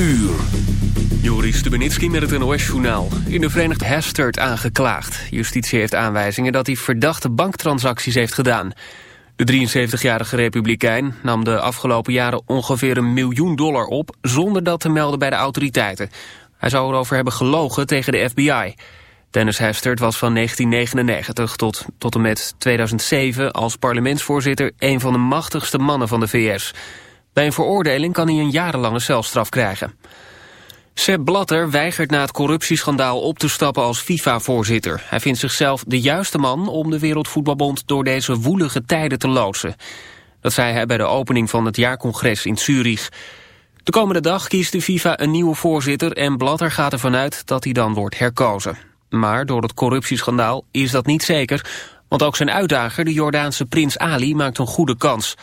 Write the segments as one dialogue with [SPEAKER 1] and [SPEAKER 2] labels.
[SPEAKER 1] uur.
[SPEAKER 2] Joris Stubenitski met het NOS-journaal. In de Verenigde Hastert aangeklaagd. Justitie heeft aanwijzingen dat hij verdachte banktransacties heeft gedaan. De 73-jarige republikein nam de afgelopen jaren ongeveer een miljoen dollar op... zonder dat te melden bij de autoriteiten. Hij zou erover hebben gelogen tegen de FBI. Dennis Hastert was van 1999 tot, tot en met 2007 als parlementsvoorzitter... een van de machtigste mannen van de VS... Bij een veroordeling kan hij een jarenlange celstraf krijgen. Sepp Blatter weigert na het corruptieschandaal op te stappen als FIFA-voorzitter. Hij vindt zichzelf de juiste man om de Wereldvoetbalbond door deze woelige tijden te loodsen. Dat zei hij bij de opening van het jaarcongres in Zurich. De komende dag kiest de FIFA een nieuwe voorzitter en Blatter gaat ervan uit dat hij dan wordt herkozen. Maar door het corruptieschandaal is dat niet zeker, want ook zijn uitdager, de Jordaanse prins Ali, maakt een goede kans.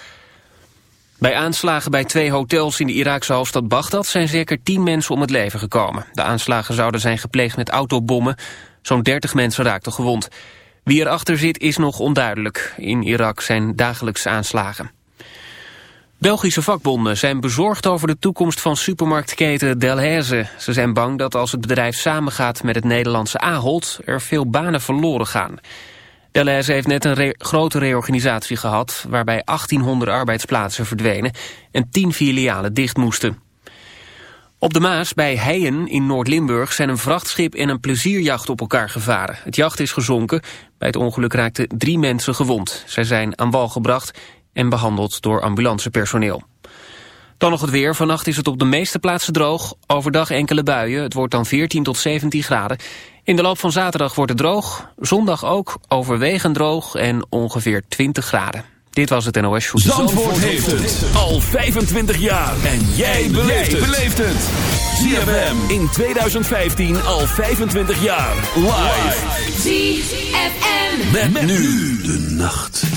[SPEAKER 2] Bij aanslagen bij twee hotels in de Iraakse hoofdstad Bagdad zijn zeker tien mensen om het leven gekomen. De aanslagen zouden zijn gepleegd met autobommen. Zo'n 30 mensen raakten gewond. Wie erachter zit is nog onduidelijk. In Irak zijn dagelijks aanslagen. Belgische vakbonden zijn bezorgd over de toekomst van supermarktketen Delhaize. Ze zijn bang dat als het bedrijf samengaat met het Nederlandse Ahold... er veel banen verloren gaan. Deleuze heeft net een grote reorganisatie gehad... waarbij 1800 arbeidsplaatsen verdwenen en 10 filialen dicht moesten. Op de Maas bij Heijen in Noord-Limburg zijn een vrachtschip en een plezierjacht op elkaar gevaren. Het jacht is gezonken. Bij het ongeluk raakten drie mensen gewond. Zij zijn aan wal gebracht en behandeld door ambulancepersoneel. Dan nog het weer. Vannacht is het op de meeste plaatsen droog. Overdag enkele buien. Het wordt dan 14 tot 17 graden. In de loop van zaterdag wordt het droog. Zondag ook overwegend droog en ongeveer 20 graden. Dit was het NOS Show.
[SPEAKER 1] Zandvoort, Zandvoort heeft het al 25 jaar. En jij beleeft het. ZFM in 2015 al 25 jaar. Live.
[SPEAKER 3] ZFM.
[SPEAKER 1] Met, met nu de nacht.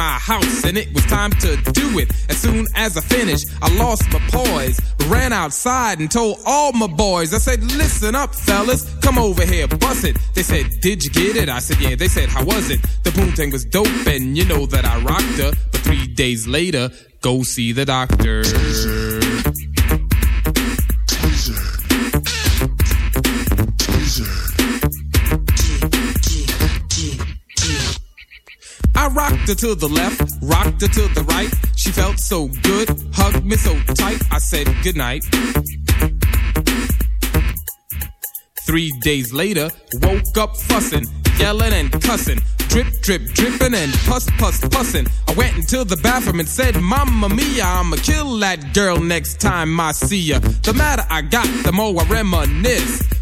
[SPEAKER 4] my house and it was time to do it. As soon as I finished, I lost my poise, ran outside and told all my boys. I said, listen up, fellas, come over here, bust it. They said, Did you get it? I said, Yeah. They said, How was it? The poontang was dope, and you know that I rocked her. But three days later, go see the doctor. Her to the left, rocked her to the right. She felt so good, hugged me so tight. I said goodnight. Three days later, woke up fussing, yelling and cussing. Drip, drip, dripping and puss, puss, pussin'. I went into the bathroom and said, Mamma mia, I'ma kill that girl next time I see ya. The madder I got, the more I reminisce.